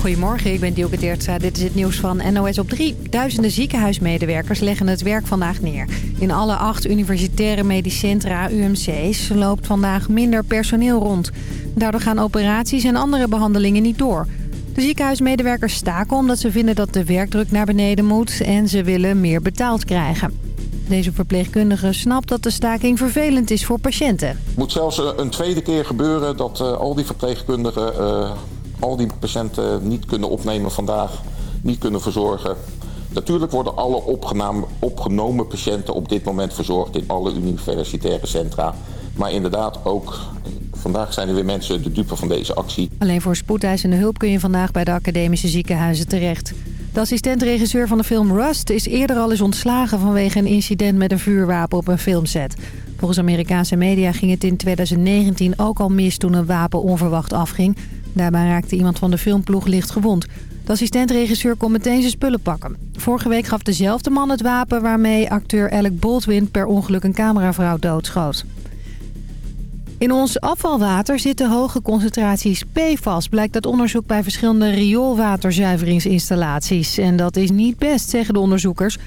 Goedemorgen, ik ben Dielke Teertstra. Dit is het nieuws van NOS op 3. Duizenden ziekenhuismedewerkers leggen het werk vandaag neer. In alle acht universitaire medisch centra, UMC's, loopt vandaag minder personeel rond. Daardoor gaan operaties en andere behandelingen niet door. De ziekenhuismedewerkers staken omdat ze vinden dat de werkdruk naar beneden moet... en ze willen meer betaald krijgen. Deze verpleegkundige snapt dat de staking vervelend is voor patiënten. Het moet zelfs eh, een tweede keer gebeuren dat uh, al die verpleegkundigen... Al die patiënten niet kunnen opnemen vandaag, niet kunnen verzorgen. Natuurlijk worden alle opgenomen patiënten op dit moment verzorgd in alle universitaire centra. Maar inderdaad ook, vandaag zijn er weer mensen de dupe van deze actie. Alleen voor spoedeisende hulp kun je vandaag bij de academische ziekenhuizen terecht. De assistent-regisseur van de film Rust is eerder al eens ontslagen vanwege een incident met een vuurwapen op een filmset. Volgens Amerikaanse media ging het in 2019 ook al mis toen een wapen onverwacht afging. Daarbij raakte iemand van de filmploeg licht gewond. De assistent-regisseur kon meteen zijn spullen pakken. Vorige week gaf dezelfde man het wapen waarmee acteur Alec Baldwin per ongeluk een cameravrouw doodschoot. In ons afvalwater zitten hoge concentraties PFAS, blijkt uit onderzoek bij verschillende rioolwaterzuiveringsinstallaties. En dat is niet best, zeggen de onderzoekers,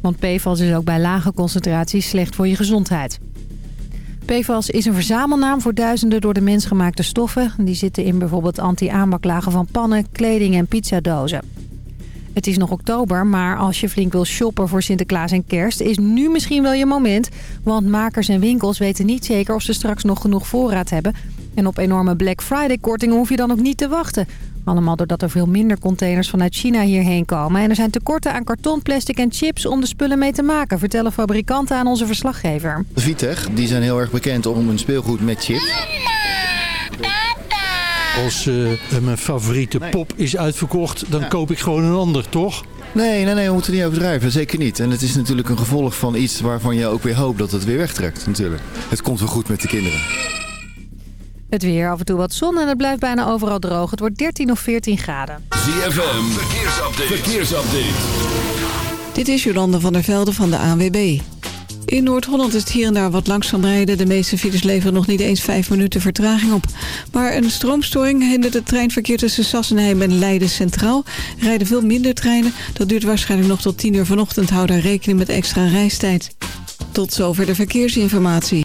want PFAS is ook bij lage concentraties slecht voor je gezondheid. PFAS is een verzamelnaam voor duizenden door de mens gemaakte stoffen. Die zitten in bijvoorbeeld anti-aanbaklagen van pannen, kleding en pizzadozen. Het is nog oktober, maar als je flink wil shoppen voor Sinterklaas en kerst... is nu misschien wel je moment. Want makers en winkels weten niet zeker of ze straks nog genoeg voorraad hebben. En op enorme Black Friday kortingen hoef je dan ook niet te wachten. Allemaal doordat er veel minder containers vanuit China hierheen komen. En er zijn tekorten aan karton, plastic en chips om de spullen mee te maken... vertellen fabrikanten aan onze verslaggever. Vitech, die zijn heel erg bekend om hun speelgoed met chips. Als uh, mijn favoriete pop is uitverkocht, dan koop ik gewoon een ander, toch? Nee, nee, nee, we moeten niet overdrijven. Zeker niet. En het is natuurlijk een gevolg van iets waarvan je ook weer hoopt dat het weer wegtrekt natuurlijk. Het komt wel goed met de kinderen. Het weer, af en toe wat zon en het blijft bijna overal droog. Het wordt 13 of 14 graden. ZFM, verkeersupdate. verkeersupdate. Dit is Jolande van der Velde van de ANWB. In Noord-Holland is het hier en daar wat langzaam rijden. De meeste files leveren nog niet eens vijf minuten vertraging op. Maar een stroomstoring hindert het treinverkeer tussen Sassenheim en Leiden Centraal. Rijden veel minder treinen. Dat duurt waarschijnlijk nog tot 10 uur vanochtend. Hou daar rekening met extra reistijd. Tot zover de verkeersinformatie.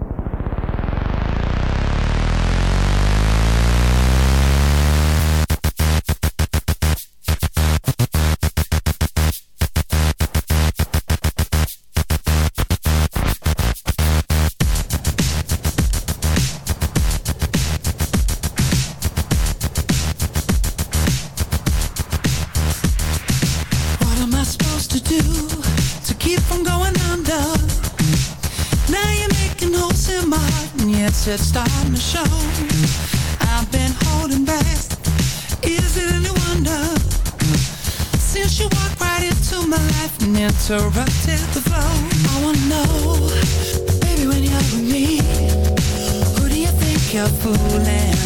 It's do to keep from going under now you're making holes in my heart and you've just started to show. I've been holding back. Is it any wonder? Since you walked right into my life and interrupted the flow. I wanna know, baby, when you're with me, who do you think you're fooling?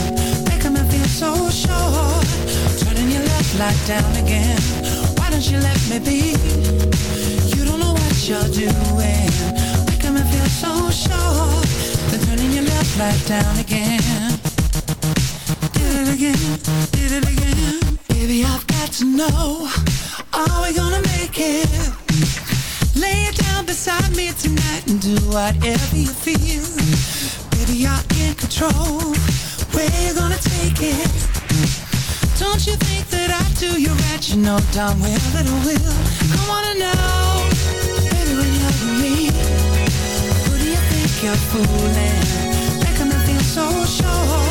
Making me feel so sure. Turning your left light down again. Why don't you let me be? You don't know what you're doing. Making me feel so sure then turning your left light down again Did it again, did it again Baby, I've got to know Are we gonna make it? Lay it down beside me tonight And do whatever you feel Baby, you're in control Where you gonna take it? Don't you think that I do you right? You know darn well that I will. I wanna know, baby, when you're with me, who do you think you're fooling? Making me feel so sure,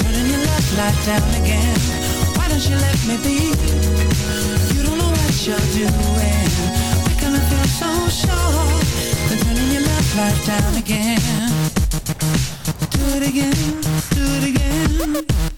turning your love light down again. Why don't you let me be? You don't know what you're doing, making me feel so sure, then turning your love light down again. Do it again, do it again.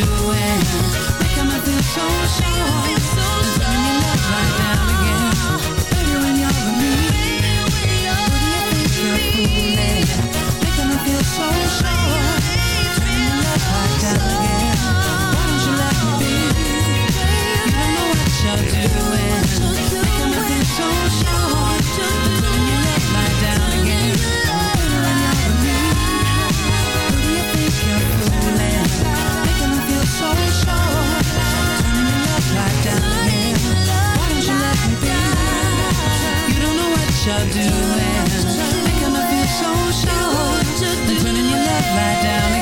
Doing. Doing. Making me feel so sure. Turning your love light down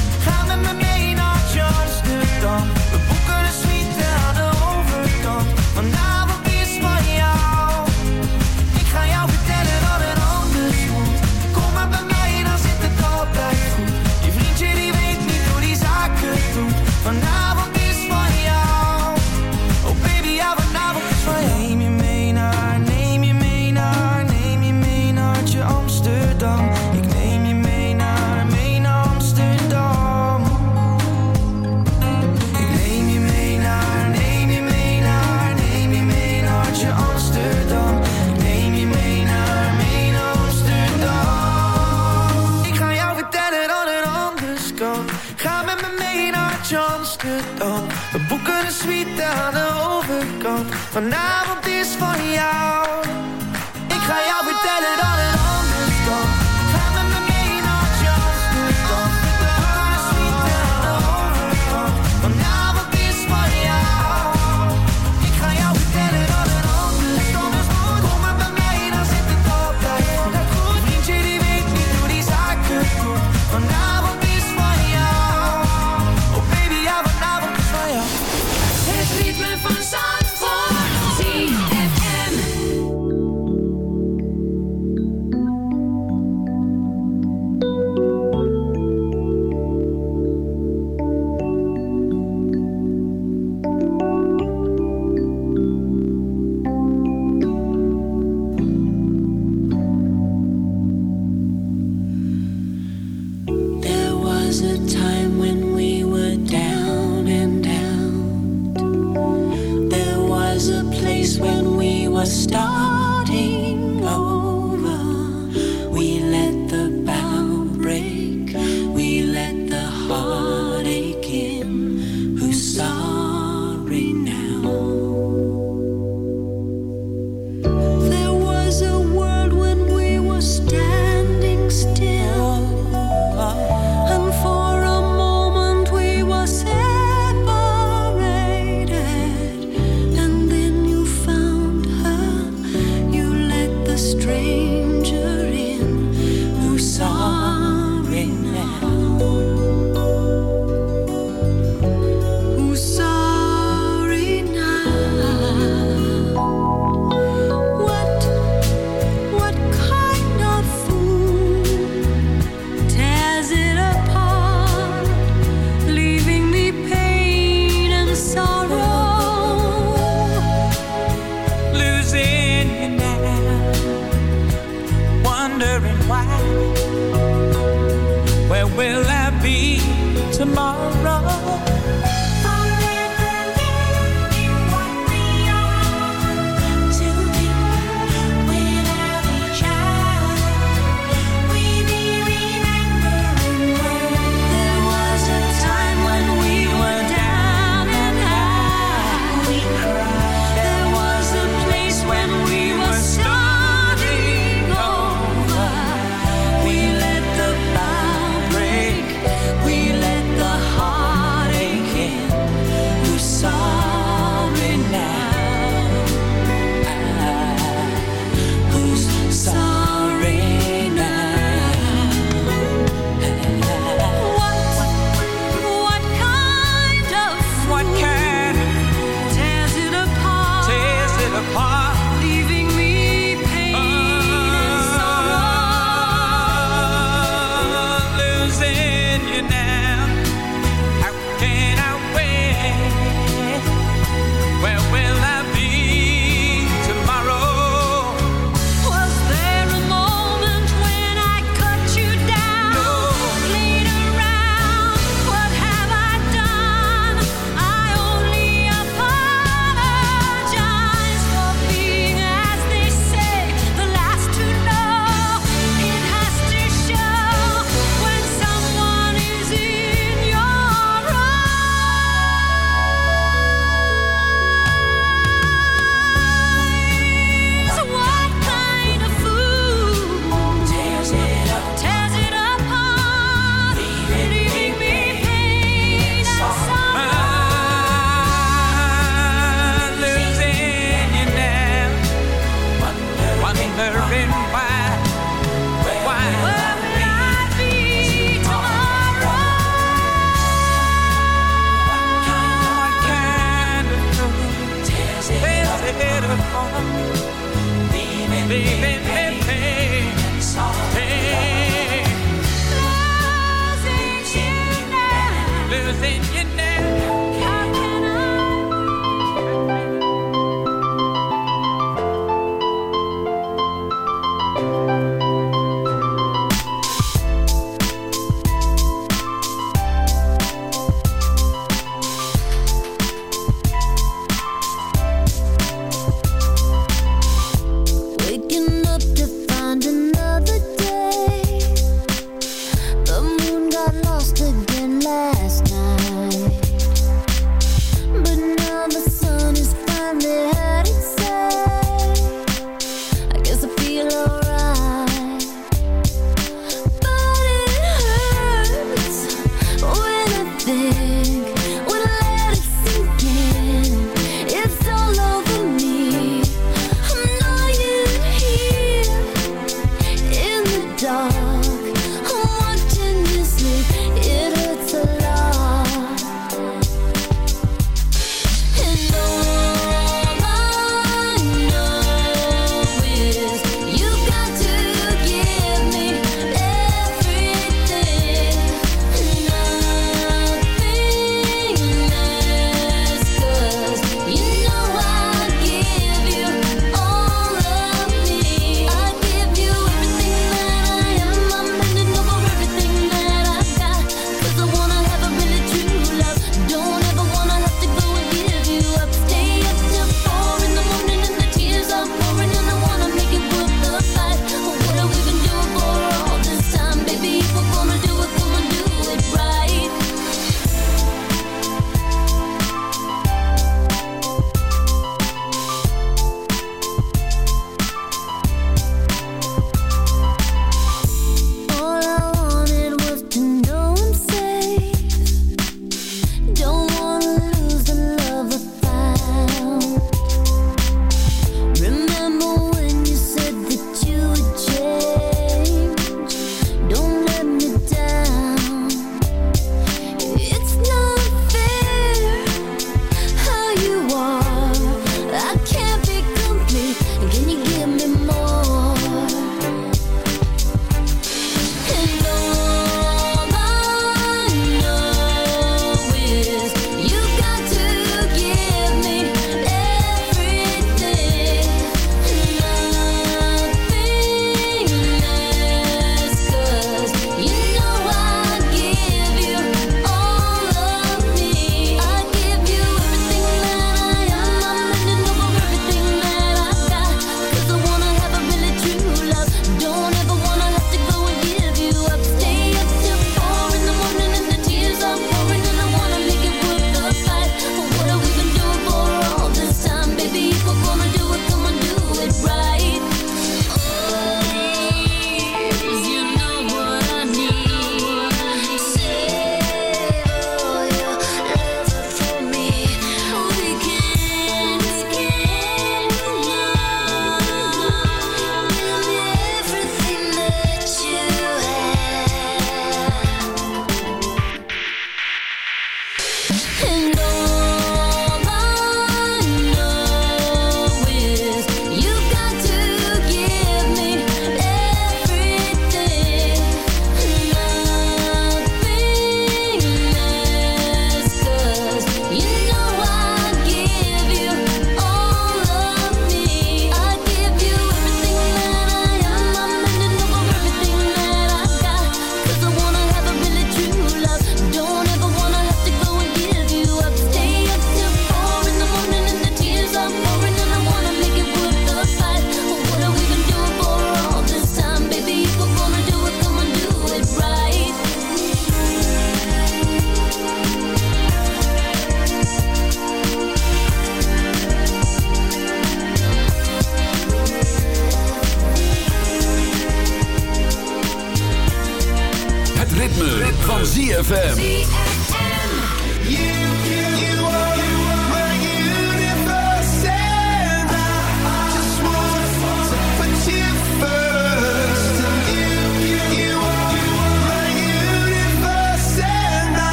Ga met me mee naar Amsterdam. We boeken een suite aan de overkant. Vanavond is van jou. Ik ga jou vertellen dat het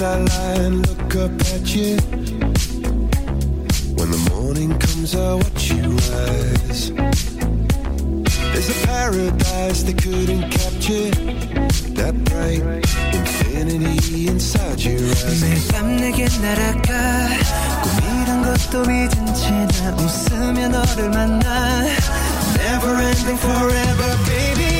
In the night I lie and look up at you. When the morning comes I watch you rise. There's a paradise they couldn't capture. That bright infinity inside your eyes. 매일 밤 내게 날아가 꿈이란 것도 잊은 채 나 웃으며 너를 만나 Never ending forever baby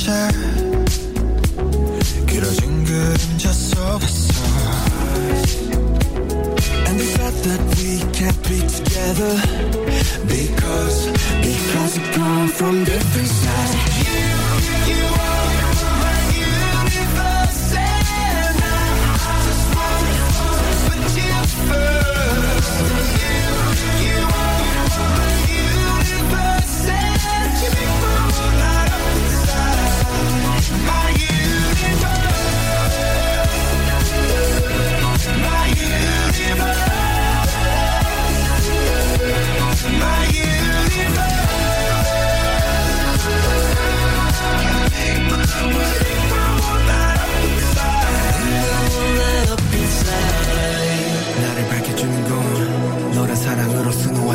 변했었지 길어진 그림자 속에서 And the fact that we can't be together Because, because we come from different sides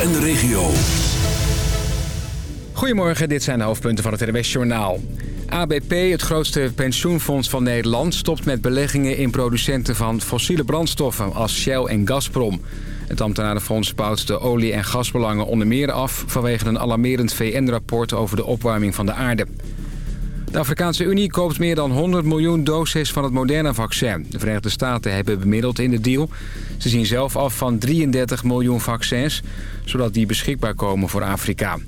en de regio. Goedemorgen, dit zijn de hoofdpunten van het NWS-journaal. ABP, het grootste pensioenfonds van Nederland... stopt met beleggingen in producenten van fossiele brandstoffen... als Shell en Gazprom. Het ambtenarenfonds bouwt de olie- en gasbelangen onder meer af... vanwege een alarmerend VN-rapport over de opwarming van de aarde. De Afrikaanse Unie koopt meer dan 100 miljoen doses van het Moderna-vaccin. De Verenigde Staten hebben bemiddeld in de deal. Ze zien zelf af van 33 miljoen vaccins, zodat die beschikbaar komen voor Afrika.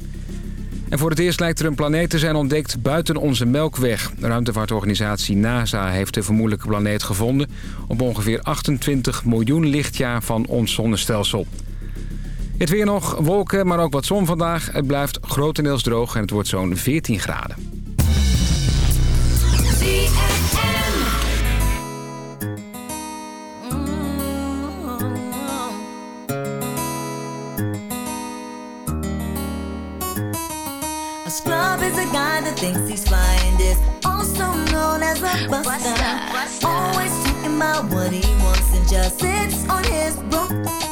En voor het eerst lijkt er een planeet te zijn ontdekt buiten onze Melkweg. De ruimtevaartorganisatie NASA heeft de vermoedelijke planeet gevonden... op ongeveer 28 miljoen lichtjaar van ons zonnestelsel. Het weer nog, wolken, maar ook wat zon vandaag. Het blijft grotendeels droog en het wordt zo'n 14 graden. Thinks he's flying this, also known as a buster. Always talking about what he wants and just sits on his broom.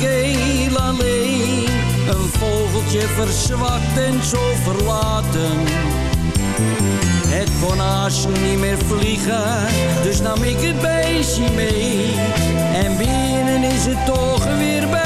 ik heel alleen. Een vogeltje verzwakt en zo verlaten. Het kon haast niet meer vliegen, dus nam ik het beestje mee. En binnen is het toch weer bijgekomen.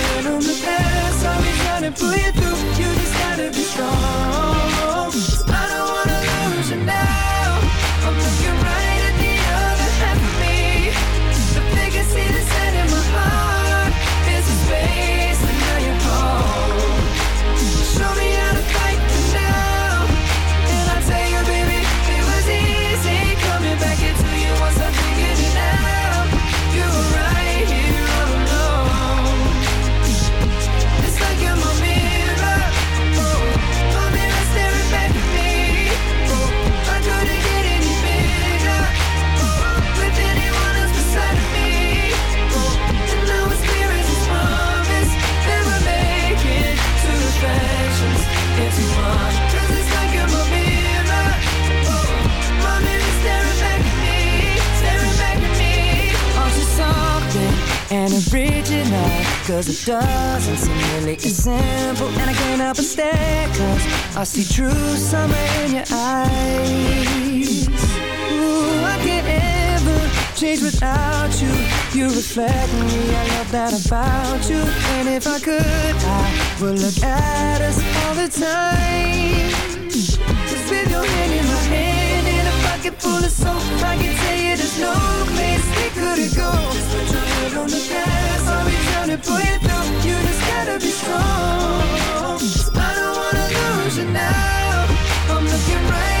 Cause it doesn't seem really as simple And I can't help but stare. Cause I see true summer in your eyes. Ooh, I can't ever change without you. You reflect me, I love that about you. And if I could, I would look at us all the time. Just with your hand in my hand In a pocket full of soap I can tell you there's no place we couldn't go put your head on the gas Trying to pull you through. You just gotta be strong. I don't wanna lose you now. I'm looking right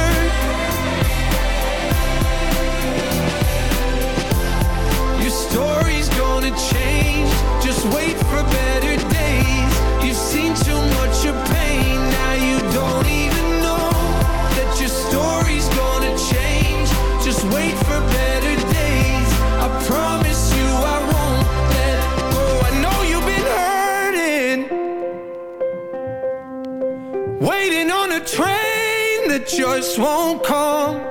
Gonna change. Just wait for better days. You've seen too much of pain. Now you don't even know that your story's gonna change. Just wait for better days. I promise you I won't let go. I know you've been hurting. Waiting on a train that just won't come.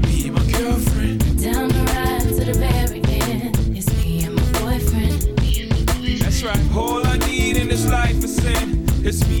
It's me and my boyfriend. That's right. All I need in this life is me